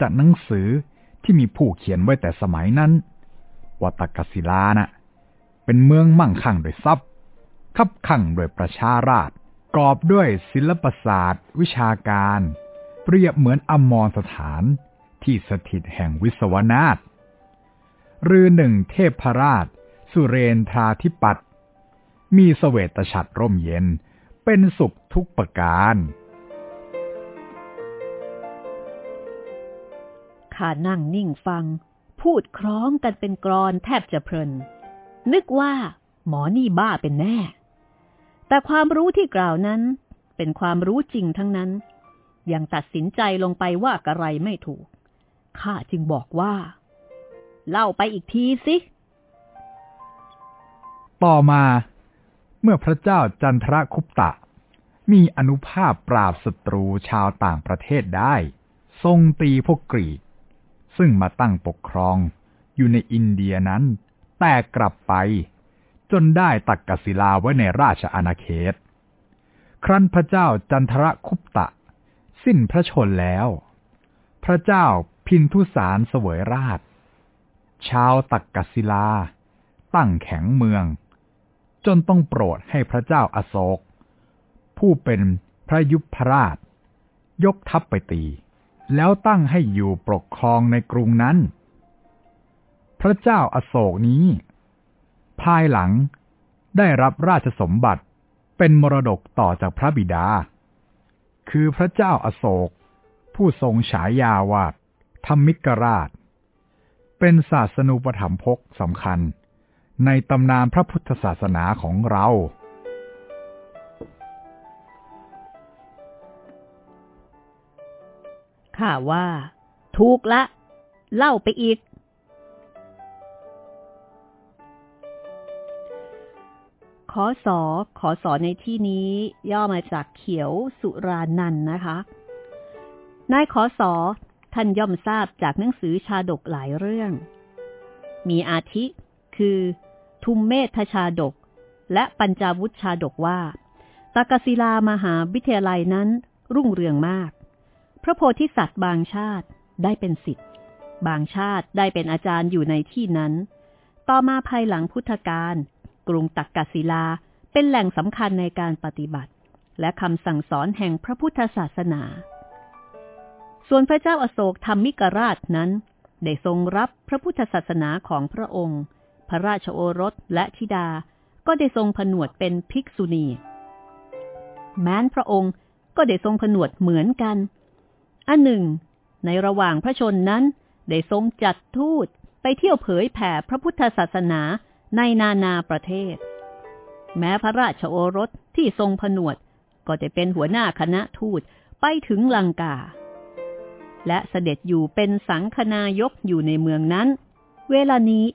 จากหนังสือที่มีผู้เขียนไว้แต่สมัยนั้นว่าตกศิลานะ่ะเป็นเมืองมั่งคั่งด้วยทรัพย์ คับคั่งด้วยประชาราษฎรอบด้วยศิลปศาสตร์ วิชาการ เปรียบเหมือนอมรสถานที่สถิตแห่งวิศวนาถ รือหนึ่งเทพราช สุเรนทราธิปัตมีสเสวตฉัตรร่มเย็น เป็นสุขทุกประการ ข้านั่งนิ่งฟัง พูดคล้องกันเป็นกรอนแทบจะเพลิน นึกว่าหมอนี่บ้าเป็นแน่ แต่ความรู้ที่กล่าวนั้น เป็นความรู้จริงทั้งนั้น ยังตัดสินใจลงไปว่าอะไรไม่ถูก ข้าจึงบอกว่า เล่าไปอีกทีสิ ต่อมา เมื่อพระเจ้าจันทรคุปตะ มีอนุภาพปราบศัตรูชาวต่างประเทศได้ ทรงตีพวกกรีก ซึ่งมาตั้งปกครองอยู่ในอินเดียนั้น แตกกลับไป จนได้ตักกศิลาไว้ในราชอาณาเขต ครั้นพระเจ้าจันทรคุปตะ สิ้นพระชนแล้ว พระเจ้าพินทุสารเสวยราช ชาวตักกศิลา ตั้งแข็งเมือง จนต้องโปรดให้พระเจ้าอาโศก ผู้เป็นพระยุพราช ยกทัพไปตี แล้วตั้งให้อยู่ปกครองในกรุงนั้น พระเจ้าอาโศกนี้ ภายหลังได้รับราชสมบัติเป็นมรดกต่อจากพระบิดา คือพระเจ้าอาโศก ผู้ทรงฉายาว่าธรรมิกราช เป็นศาสนูปถัมภกสำคัญ ในตำนานพระพุทธศาสนาของเรา ข้าว่า ถูกละ เล่าไปอีก ขอสอขอสอในที่นี้ย่อมาจากเขียวสุรานันนะคะ นายขอสอ ท่านย่อมทราบจากหนังสือชาดกหลายเรื่อง มีอาทิคือ ทุมเมธชาดก และปัญจาวุธชาดกว่าตากศิลามหาวิทยาลัยนั้นรุ่งเรืองมาก พระโพธิสัตว์บางชาติได้เป็นสิทธิ์บางชาติได้เป็นอาจารย์อยู่ในที่นั้น ต่อมาภายหลังพุทธกาลกรุงตักกศิลาเป็นแหล่งสำคัญในการปฏิบัติ และคำสั่งสอนแห่งพระพุทธศาสนา ส่วนพระเจ้าอโศกธรรมิกราชนั้น ได้ทรงรับพระพุทธศาสนาของพระองค์ พระราชโอรสและธิดา ก็ได้ทรงผนวดเป็นภิกษุณี แม้นพระองค์ก็ได้ทรงผนวดเหมือนกัน อันหนึ่ง ในระหว่างพระชนนั้น ได้ทรงจัดทูตไปเที่ยวเผยแผ่พระพุทธศาสนาในนานาประเทศ แม้พระราชโอรสที่ทรงผนวด ก็ได้เป็นหัวหน้าคณะทูตไปถึงลังกา และเสด็จอยู่เป็นสังคนายกอยู่ในเมืองนั้น เวลานี้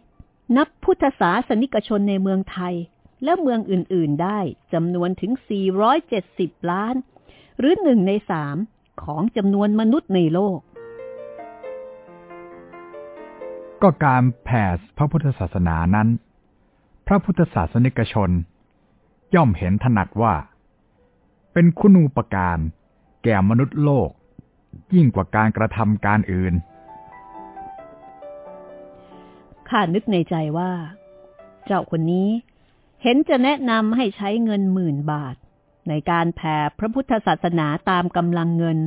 นับพุทธศาสนิกชนในเมืองไทย และเมืองอื่น ๆ ได้จำนวนถึง 470 ล้าน หรือหนึ่งในสามของจำนวนมนุษย์ในโลก ก็การแผ่พระพุทธศาสนานั้น พระพุทธศาสนิกชน ย่อมเห็นถนัดว่า เป็นคุณูปการแก่มนุษย์โลก ยิ่งกว่าการกระทำการอื่น ข้านึกในใจว่า เจ้าคนนี้ เห็นจะแนะนำให้ใช้เงินหมื่นบาท ในการแผ่พระพุทธศาสนาตามกำลังเงิน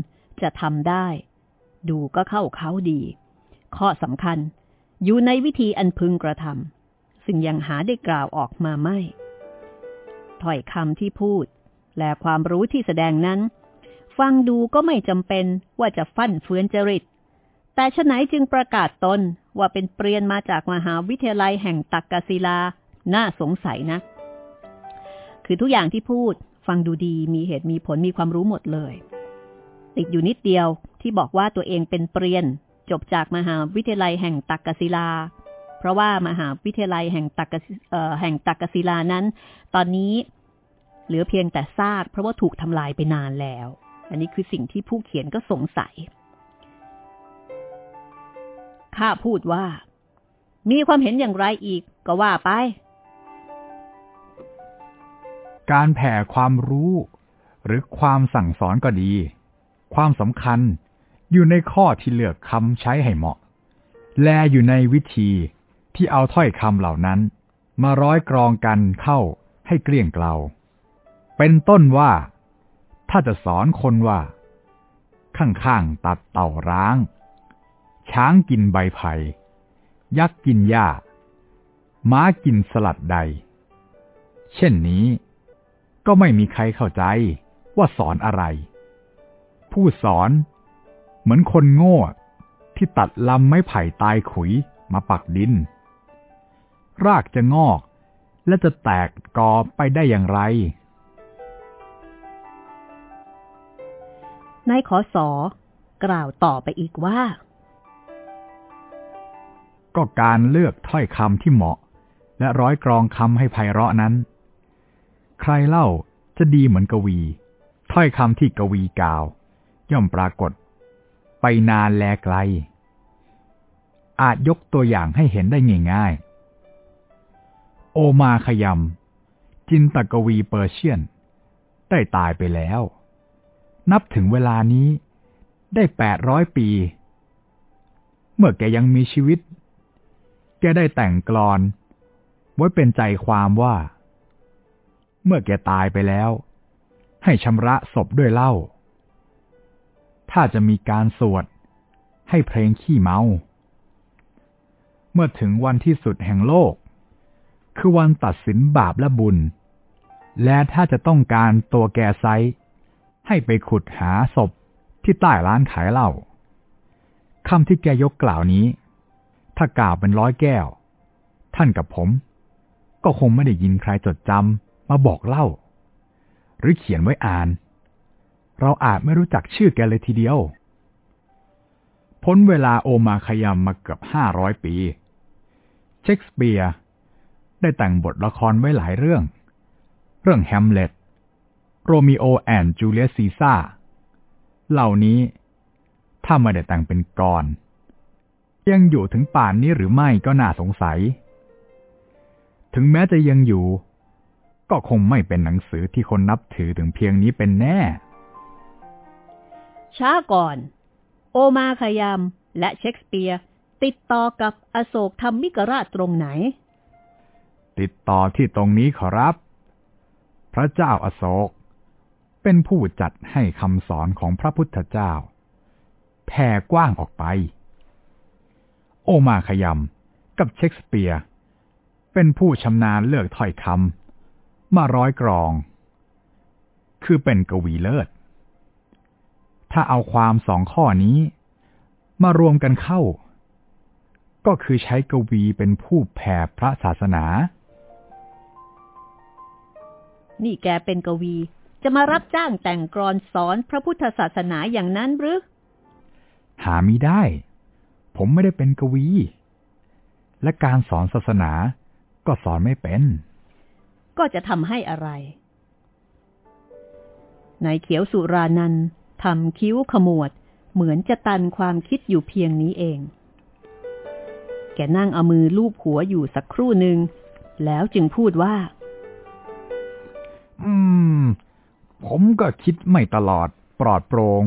จะทำได้ ดูก็เข้าเขาดี ข้อสำคัญ อยู่ในวิธีอันพึงกระทำซึ่งยังหาได้กล่าวออกมาไม่ถ้อยคำที่พูด และความรู้ที่แสดงนั้น ฟังดูก็ไม่จำเป็นว่าจะฟั่นเฟือนจริต แต่ฉไหนจึงประกาศตนว่าเป็นเปลี่ยนมาจากมหาวิทยาลัยแห่งตักกศิลา น่าสงสัยนะ คือทุกอย่างที่พูดฟังดูดีมีเหตุมีผลมีความรู้หมดเลย ติดอยู่นิดเดียวที่บอกว่าตัวเองเป็นเปรียน จบจากมหาวิทยาลัยแห่งตักกศิลา เพราะว่ามหาวิทยาลัยแห่งตักกแห่งตักกศิลานั้น ตอนนี้เหลือเพียงแต่ซากเพราะว่าถูกทำลายไปนานแล้ว อันนี้คือสิ่งที่ผู้เขียนก็สงสัย ข้าพูดว่า มีความเห็นอย่างไรอีกก็ว่าไป การแผ่ความรู้ หรือความสั่งสอนก็ดี ความสำคัญอยู่ในข้อที่เลือกคำใช้ให้เหมาะ แลอยู่ในวิธีที่เอาถ้อยคำเหล่านั้น มาร้อยกรองกันเข้าให้เกลี้ยงเกลาเป็นต้นว่า ถ้าจะสอนคนว่า ข้างๆตัดเต่าร้าง ช้างกินใบไผ่ยักษ์กินหญ้า ม้ากินสลัดใด เช่นนี้ ก็ไม่มีใครเข้าใจว่าสอนอะไร ผู้สอนเหมือนคนโง่ที่ตัดลำไม้ไผ่ตายขุยมาปักดิน รากจะงอกและจะแตกกอไปได้อย่างไร นายขอสอกล่าวต่อไปอีกว่า ก็การเลือกถ้อยคำที่เหมาะ และร้อยกรองคำให้ไพเราะนั้น ใครเล่าจะดีเหมือนกวี ถ้อยคำที่กวีกล่าว ย่อมปรากฏ ไปนานแลไกล อาจยกตัวอย่างให้เห็นได้ง่ายๆ โอมาขยำจินตกวี Persian ได้ตายไปแล้ว นับถึงเวลานี้ได้แปดร้อยปี เมื่อแกยังมีชีวิต แกได้แต่งกลอน ไว้เป็นใจความว่า เมื่อแกตายไปแล้ว ให้ชำระศพด้วยเหล้า ถ้าจะมีการสวด ให้เพลงขี้เมา เมื่อถึงวันที่สุดแห่งโลก คือวันตัดสินบาปและบุญ และถ้าจะต้องการตัวแกไซ ให้ไปขุดหาศพที่ใต้ร้านขายเหล้าคำที่แกยกกล่าวนี้ ถ้ากล่าวเป็นร้อยแก้ว ท่านกับผม ก็คงไม่ได้ยินใครจดจำมาบอกเล่า หรือเขียนไว้อ่าน เราอาจไม่รู้จักชื่อแกเลยทีเดียว พ้นเวลาโอมาขยำมาเกือบห้าร้อยปี เชคสเปียร์ได้แต่งบทละครไว้หลายเรื่อง เรื่องแฮมเล็ต โรมิโอ and จูเลียสซีซ่าเหล่านี้ ถ้าไม่ได้แต่งเป็นกร ยังอยู่ถึงป่านนี้หรือไม่ก็น่าสงสัย ถึงแม้จะยังอยู่ ก็คงไม่เป็นหนังสือที่คนนับถือถึงเพียงนี้เป็นแน่ ช้าก่อน โอมาขยามและเชคสเปียร์ติดต่อกับอโศกธรรมิกราชตรงไหน ติดต่อที่ตรงนี้ขอรับ พระเจ้าอโศก เป็นผู้จัดให้คำสอนของพระพุทธเจ้าแผ่กว้างออกไป โอมาขยำกับเชคสเปียร์ เป็นผู้ชำนาญเลือกถ้อยคำมาร้อยกรอง คือเป็นกวีเลิศ ถ้าเอาความสองข้อนี้ มารวมกันเข้า ก็คือใช้กวีเป็นผู้แผ่พระศาสนา นี่แกเป็นกวี จะมารับจ้างแต่งกรอนสอนพระพุทธศาสนาอย่างนั้นหรือ หามิได้ ผมไม่ได้เป็นกวี และการสอนศาสนาก็สอนไม่เป็น ก็จะทำให้อะไรนายเขียวสุรานันทำคิ้วขมวด เหมือนจะตันความคิดอยู่เพียงนี้เอง แกนั่งเอามือลูบหัวอยู่สักครู่หนึ่ง แล้วจึงพูดว่า อืม ผมก็คิดไม่ตลอดปลอดโปรง่ง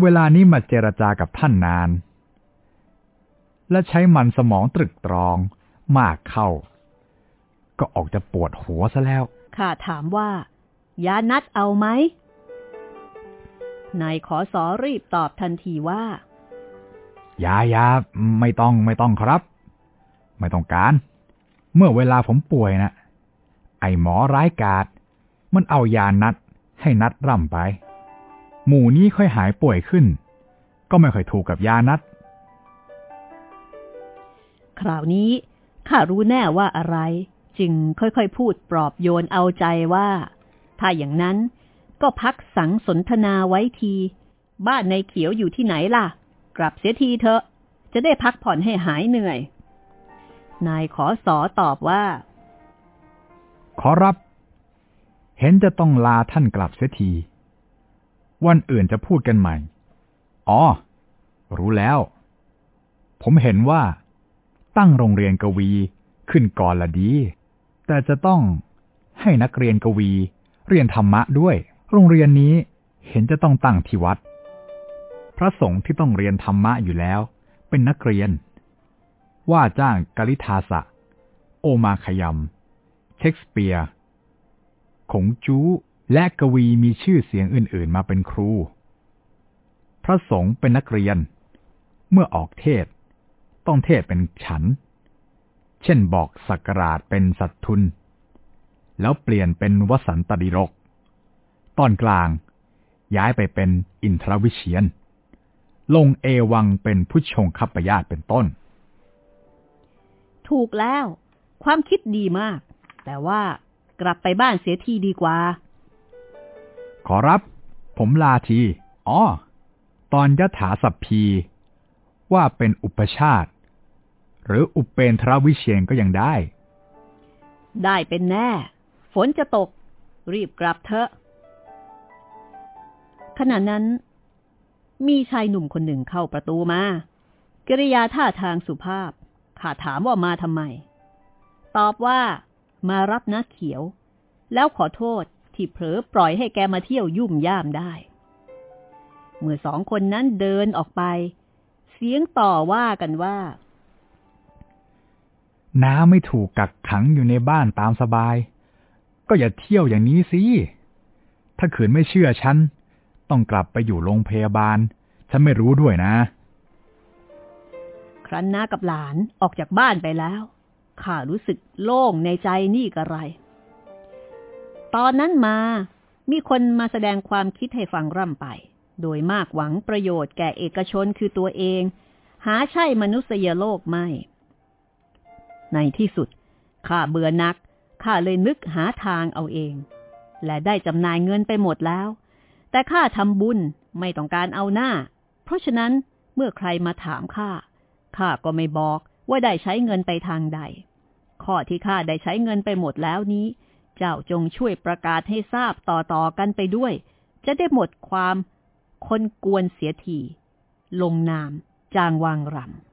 เวลานี้มาเจรจากับท่านนาน และใช้มันสมองตรึกตรองมากเข้า ก็ออกจะปวดหัวซะแล้ว ข้าถามว่า ยานัดเอาไหมนายขอสอรีบตอบทันทีว่ายายาไม่ต้องไม่ต้องครับ ไม่ต้องการ เมื่อเวลาผมป่วยนะไอหมอร้ายกาด มันเอายานัดให้นัดร่ำไป หมู่นี้ค่อยหายป่วยขึ้น ก็ไม่ค่อยถูกกับยานัด คราวนี้ข้ารู้แน่ว่าอะไร จึงค่อยๆพูดปลอบโยนเอาใจว่า ถ้าอย่างนั้นก็พักสังสนทนาไว้ที บ้านในเขียวอยู่ที่ไหนล่ะ กลับเสียทีเถอะ จะได้พักผ่อนให้หายเหนื่อย นายขอสอตอบว่า ขอรับ เห็นจะต้องลาท่านกลับเสียที วันอื่นจะพูดกันใหม่ อ๋อ รู้แล้ว ผมเห็นว่า ตั้งโรงเรียนกวีขึ้นก่อนละดี แต่จะต้องให้นักเรียนกวี เรียนธรรมะด้วย โรงเรียนนี้เห็นจะต้องตั้งที่วัด พระสงฆ์ที่ต้องเรียนธรรมะอยู่แล้ว เป็นนักเรียน ว่าจ้างกลิทาสะ โอมาขยำ เชคสเปียร์ ขงจู้ และกวีมีชื่อเสียงอื่น ๆ มาเป็นครู พระสงฆ์เป็นนักเรียน เมื่อออกเทศ ต้องเทศเป็นฉัน เช่นบอกสักราชเป็นสัตทุน แล้วเปลี่ยนเป็นวสันตดิรก ตอนกลางย้ายไปเป็นอินทรวิเชียน ลงเอวังเป็นผู้ชงคับประยาตเป็นต้น ถูกแล้ว ความคิดดีมาก แต่ว่า กลับไปบ้านเสียทีดีกว่า ขอรับ ผมลาทีอ๋อตอนยถาสัพพี ว่าเป็นอุปชาติ หรืออุปเปนทรวิเชียนก็ยังได้ ได้เป็นแน่ ฝนจะตก รีบกลับเถอะขณะนั้น มีชายหนุ่มคนหนึ่งเข้าประตูมา กิริยาท่าทางสุภาพ ข้าถามว่ามาทำไม ตอบว่า มารับนักเขียว แล้วขอโทษที่เผลอปล่อยให้แกมาเที่ยวยุ่มย่ามได้ เมื่อสองคนนั้นเดินออกไป เสียงต่อว่ากันว่าน้าไม่ถูกกักขังอยู่ในบ้านตามสบาย ก็อย่าเที่ยวอย่างนี้สิ ถ้าขืนไม่เชื่อฉัน ต้องกลับไปอยู่โรงพยาบาล ฉันไม่รู้ด้วยนะ ครั้นน้ากับหลานออกจากบ้านไปแล้ว ข้ารู้สึกโล่งในใจนี่กระไร ตอนนั้นมามีคนมาแสดงความคิดให้ฟังร่ำไป โดยมากหวังประโยชน์แก่เอกชนคือตัวเอง หาใช่มนุษยโลกไม่ ในที่สุด ข้าเบื่อนัก ข้าเลยนึกหาทางเอาเอง และได้จำนายเงินไปหมดแล้ว แต่ข้าทำบุญไม่ต้องการเอาหน้า เพราะฉะนั้นเมื่อใครมาถามข้า ข้าก็ไม่บอก ว่าได้ใช้เงินไปทางใด ข้อที่ข้าได้ใช้เงินไปหมดแล้วนี้ เจ้าจงช่วยประกาศให้ทราบต่อๆกันไปด้วย จะได้หมดความคนกวนเสียทีลงนามจางวางรำ